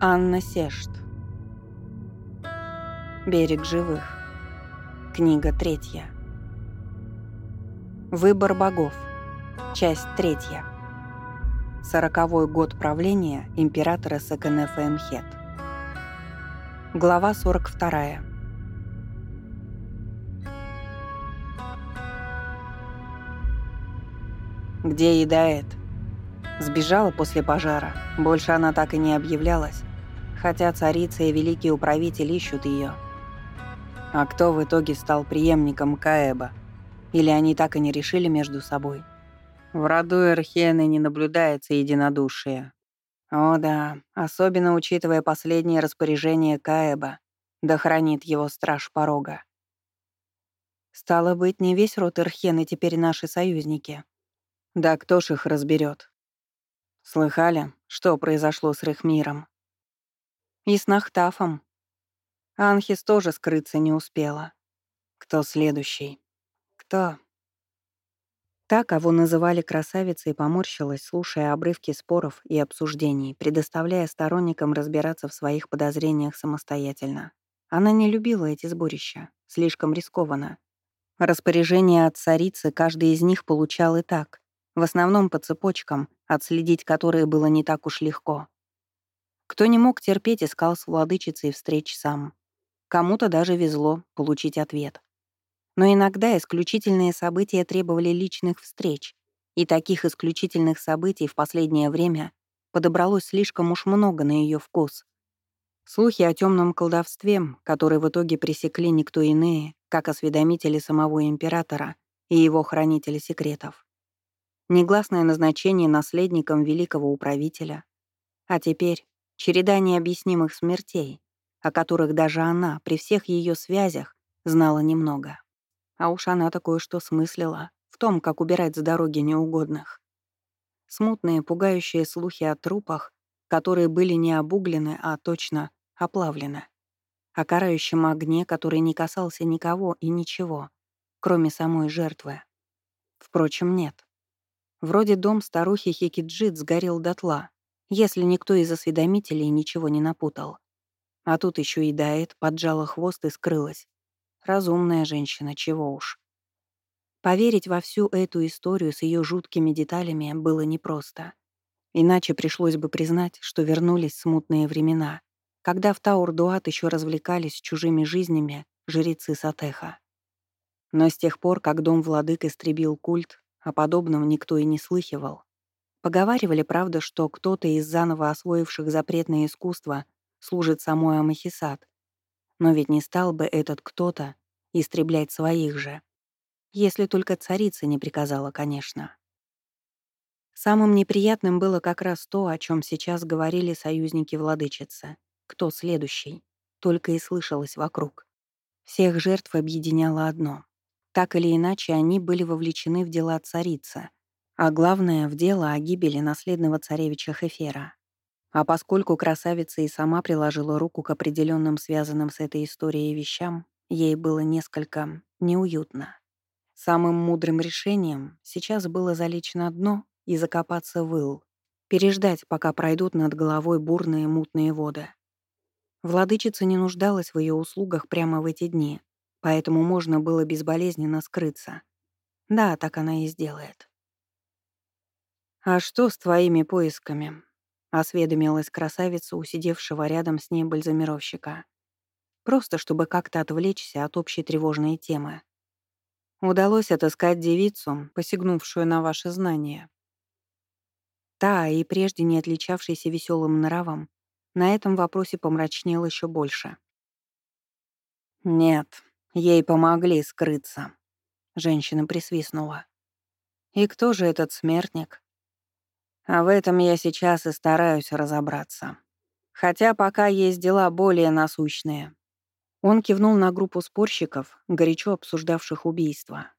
Анна Сешт. Берег живых. Книга третья. Выбор богов. Часть третья. Сороковой год правления императора Саканефа Эмхет. Глава 42. Где Идаэт? Сбежала после пожара. Больше она так и не объявлялась хотя царица и великий управитель ищут ее. А кто в итоге стал преемником Каэба? Или они так и не решили между собой? В роду Эрхены не наблюдается единодушие. О да, особенно учитывая последнее распоряжение Каэба, да хранит его страж порога. Стало быть, не весь род Эрхены теперь наши союзники. Да кто ж их разберет? Слыхали, что произошло с Рехмиром? И с Нахтафом. Анхис тоже скрыться не успела. Кто следующий? Кто? Та, кого называли красавицей, поморщилась, слушая обрывки споров и обсуждений, предоставляя сторонникам разбираться в своих подозрениях самостоятельно. Она не любила эти сборища, слишком рискованно. Распоряжение от царицы каждый из них получал и так, в основном по цепочкам, отследить которые было не так уж легко. Кто не мог терпеть, искал с владычицей встреч сам. Кому-то даже везло получить ответ. Но иногда исключительные события требовали личных встреч, и таких исключительных событий в последнее время подобралось слишком уж много на ее вкус. Слухи о темном колдовстве, которые в итоге пресекли никто иные, как осведомители самого императора и его хранителя секретов. Негласное назначение наследником великого управителя. А теперь Череда необъяснимых смертей, о которых даже она, при всех ее связях, знала немного. А уж она такое что смыслила в том, как убирать с дороги неугодных. Смутные, пугающие слухи о трупах, которые были не обуглены, а точно оплавлены. О карающем огне, который не касался никого и ничего, кроме самой жертвы. Впрочем, нет. Вроде дом старухи Хикиджит сгорел дотла, если никто из осведомителей ничего не напутал. А тут еще и Дает поджала хвост и скрылась. Разумная женщина, чего уж. Поверить во всю эту историю с ее жуткими деталями было непросто. Иначе пришлось бы признать, что вернулись смутные времена, когда в Таур-Дуат еще развлекались чужими жизнями жрецы Сатеха. Но с тех пор, как дом владык истребил культ, о подобном никто и не слыхивал. Поговаривали, правда, что кто-то из заново освоивших запретное искусство служит самой Амахисат. Но ведь не стал бы этот кто-то истреблять своих же. Если только царица не приказала, конечно. Самым неприятным было как раз то, о чем сейчас говорили союзники владычицы. Кто следующий? Только и слышалось вокруг. Всех жертв объединяло одно. Так или иначе, они были вовлечены в дела царицы — а главное — в дело о гибели наследного царевича Хефера. А поскольку красавица и сама приложила руку к определенным связанным с этой историей вещам, ей было несколько неуютно. Самым мудрым решением сейчас было залечь на дно и закопаться в ил, переждать, пока пройдут над головой бурные мутные воды. Владычица не нуждалась в ее услугах прямо в эти дни, поэтому можно было безболезненно скрыться. Да, так она и сделает. «А что с твоими поисками?» — осведомилась красавица, усидевшего рядом с ней бальзамировщика. Просто чтобы как-то отвлечься от общей тревожной темы. «Удалось отыскать девицу, посягнувшую на ваши знания». Та, и прежде не отличавшаяся веселым нравом, на этом вопросе помрачнел еще больше. «Нет, ей помогли скрыться», — женщина присвистнула. «И кто же этот смертник?» А в этом я сейчас и стараюсь разобраться. Хотя пока есть дела более насущные. Он кивнул на группу спорщиков, горячо обсуждавших убийство.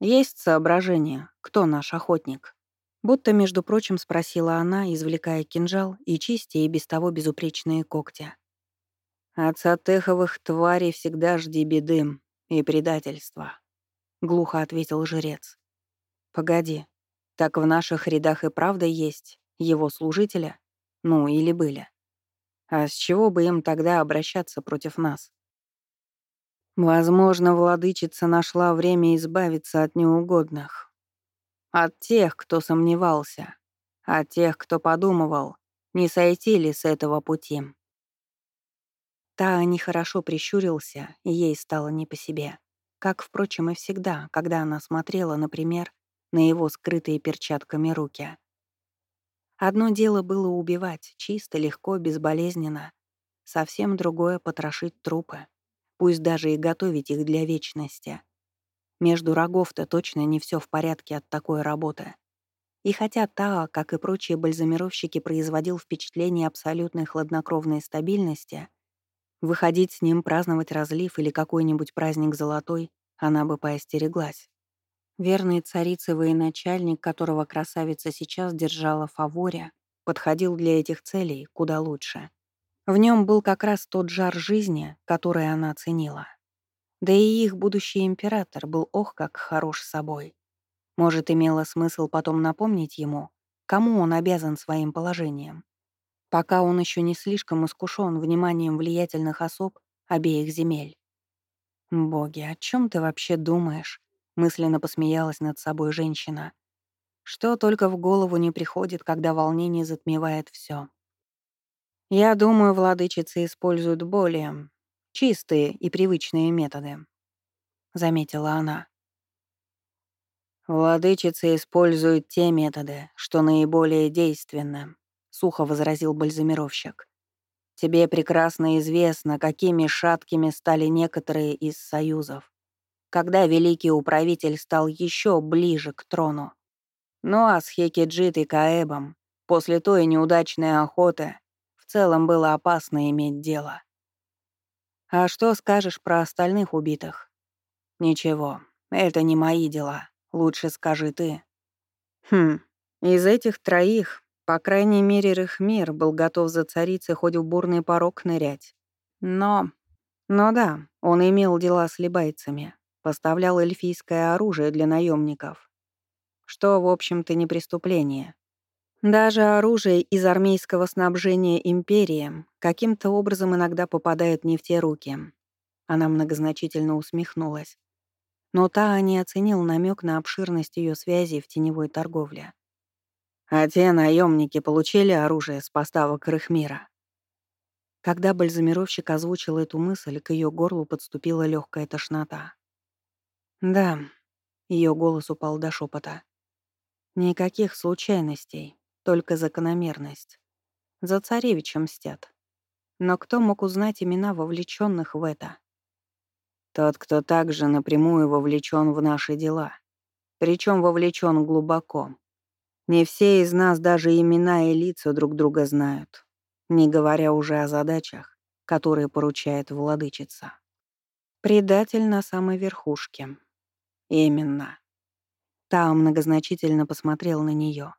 «Есть соображение, кто наш охотник?» Будто, между прочим, спросила она, извлекая кинжал и чистя и без того безупречные когти. «От сатеховых тварей всегда жди беды и предательства», — глухо ответил жрец. «Погоди, так в наших рядах и правда есть его служителя? Ну, или были. А с чего бы им тогда обращаться против нас? Возможно, владычица нашла время избавиться от неугодных. От тех, кто сомневался. От тех, кто подумывал, не сойти ли с этого пути. Та нехорошо прищурился, и ей стало не по себе. Как, впрочем, и всегда, когда она смотрела, например, на его скрытые перчатками руки. Одно дело было убивать, чисто, легко, безболезненно. Совсем другое — потрошить трупы. Пусть даже и готовить их для вечности. Между рогов-то точно не все в порядке от такой работы. И хотя Тао, как и прочие бальзамировщики, производил впечатление абсолютной хладнокровной стабильности, выходить с ним праздновать разлив или какой-нибудь праздник золотой она бы поостереглась. Верный царице военачальник, которого красавица сейчас держала фаворе, подходил для этих целей куда лучше. В нем был как раз тот жар жизни, который она ценила. Да и их будущий император был ох как хорош собой. Может, имело смысл потом напомнить ему, кому он обязан своим положением. Пока он еще не слишком искушен вниманием влиятельных особ обеих земель. «Боги, о чем ты вообще думаешь?» Мысленно посмеялась над собой женщина. Что только в голову не приходит, когда волнение затмевает все. Я думаю, владычицы используют более чистые и привычные методы, заметила она. Владычицы используют те методы, что наиболее действенны, сухо возразил бальзамировщик. Тебе прекрасно известно, какими шаткими стали некоторые из союзов когда великий управитель стал еще ближе к трону. Ну а с Хекиджит и Каэбом после той неудачной охоты в целом было опасно иметь дело. А что скажешь про остальных убитых? Ничего, это не мои дела. Лучше скажи ты. Хм, из этих троих, по крайней мере, Рахмир был готов за царицей хоть в бурный порог нырять. Но... Но да, он имел дела с либайцами поставлял эльфийское оружие для наемников. Что, в общем-то, не преступление. Даже оружие из армейского снабжения империи каким-то образом иногда попадает не в те руки. Она многозначительно усмехнулась. Но та не оценил намек на обширность ее связей в теневой торговле. А те наемники получили оружие с поставок Рыхмира. Когда бальзамировщик озвучил эту мысль, к ее горлу подступила легкая тошнота. Да, ее голос упал до шепота. Никаких случайностей, только закономерность. За царевичем мстят. Но кто мог узнать имена вовлеченных в это? Тот, кто также напрямую вовлечен в наши дела. Причем вовлечен глубоко. Не все из нас даже имена и лица друг друга знают, не говоря уже о задачах, которые поручает владычица. Предатель на самой верхушке. «Именно». Та многозначительно посмотрел на нее.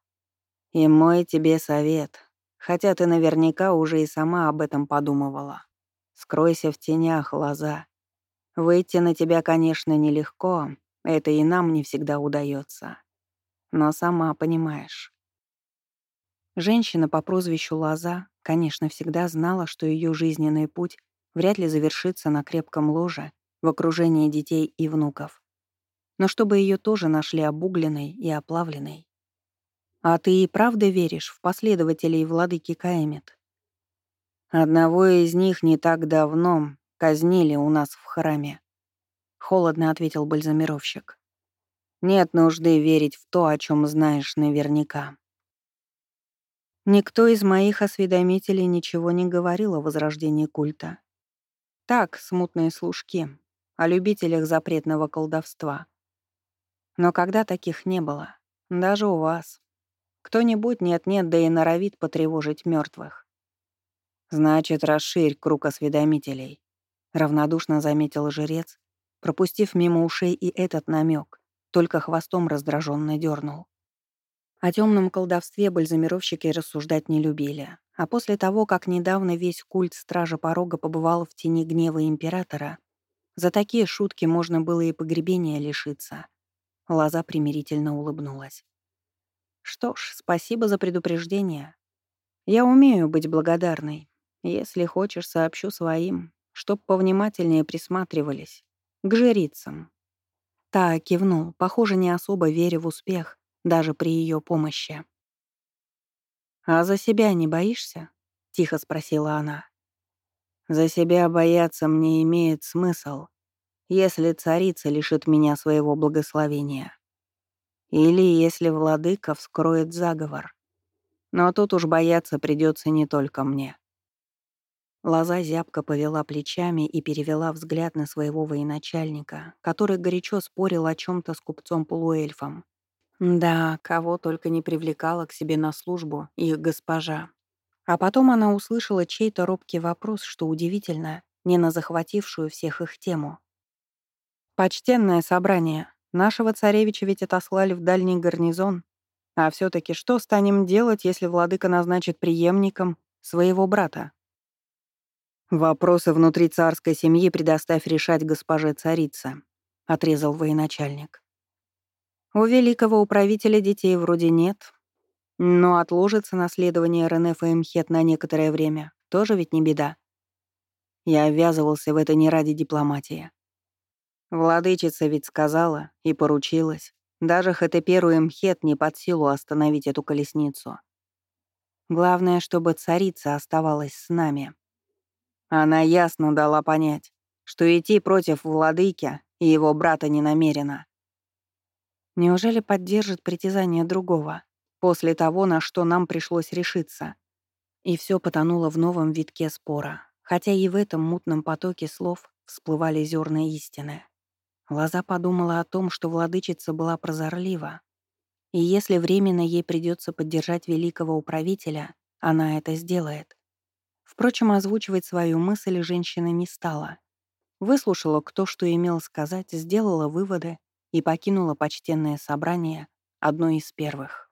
«И мой тебе совет, хотя ты наверняка уже и сама об этом подумывала. Скройся в тенях, лоза. Выйти на тебя, конечно, нелегко, это и нам не всегда удается. Но сама понимаешь». Женщина по прозвищу Лоза, конечно, всегда знала, что ее жизненный путь вряд ли завершится на крепком ложе в окружении детей и внуков но чтобы ее тоже нашли обугленной и оплавленной. «А ты и правда веришь в последователей владыки Каэмит?» «Одного из них не так давно казнили у нас в храме», — холодно ответил бальзамировщик. «Нет нужды верить в то, о чем знаешь наверняка». Никто из моих осведомителей ничего не говорил о возрождении культа. Так, смутные служки, о любителях запретного колдовства — но когда таких не было, даже у вас, кто-нибудь нет-нет, да и норовит потревожить мертвых. Значит, расширь круг осведомителей, равнодушно заметил жрец, пропустив мимо ушей и этот намек, только хвостом раздраженно дернул. О темном колдовстве бальзамировщики рассуждать не любили, а после того, как недавно весь культ Стража Порога побывал в тени гнева Императора, за такие шутки можно было и погребения лишиться. Лоза примирительно улыбнулась. «Что ж, спасибо за предупреждение. Я умею быть благодарной. Если хочешь, сообщу своим, чтоб повнимательнее присматривались. К жрицам. Та кивнул, похоже, не особо веря в успех, даже при ее помощи. «А за себя не боишься?» — тихо спросила она. «За себя бояться мне имеет смысл, если царица лишит меня своего благословения. Или если владыка вскроет заговор. Но тут уж бояться придется не только мне». Лоза зябко повела плечами и перевела взгляд на своего военачальника, который горячо спорил о чем то с купцом-полуэльфом. Да, кого только не привлекала к себе на службу их госпожа. А потом она услышала чей-то робкий вопрос, что удивительно, не на захватившую всех их тему. «Почтенное собрание. Нашего царевича ведь отослали в дальний гарнизон. А все таки что станем делать, если владыка назначит преемником своего брата?» «Вопросы внутри царской семьи предоставь решать госпоже царица», — отрезал военачальник. «У великого управителя детей вроде нет, но отложится наследование Ренефа и Мхет на некоторое время, тоже ведь не беда. Я ввязывался в это не ради дипломатии. Владычица ведь сказала и поручилась, даже Хатеперу и Мхет не под силу остановить эту колесницу. Главное, чтобы царица оставалась с нами». Она ясно дала понять, что идти против владыки и его брата не намерена. Неужели поддержит притязание другого, после того, на что нам пришлось решиться? И все потонуло в новом витке спора, хотя и в этом мутном потоке слов всплывали зерна истины. Лоза подумала о том, что владычица была прозорлива, и если временно ей придется поддержать великого управителя, она это сделает. Впрочем, озвучивать свою мысль женщина не стала. Выслушала, кто что имел сказать, сделала выводы и покинула почтенное собрание одной из первых.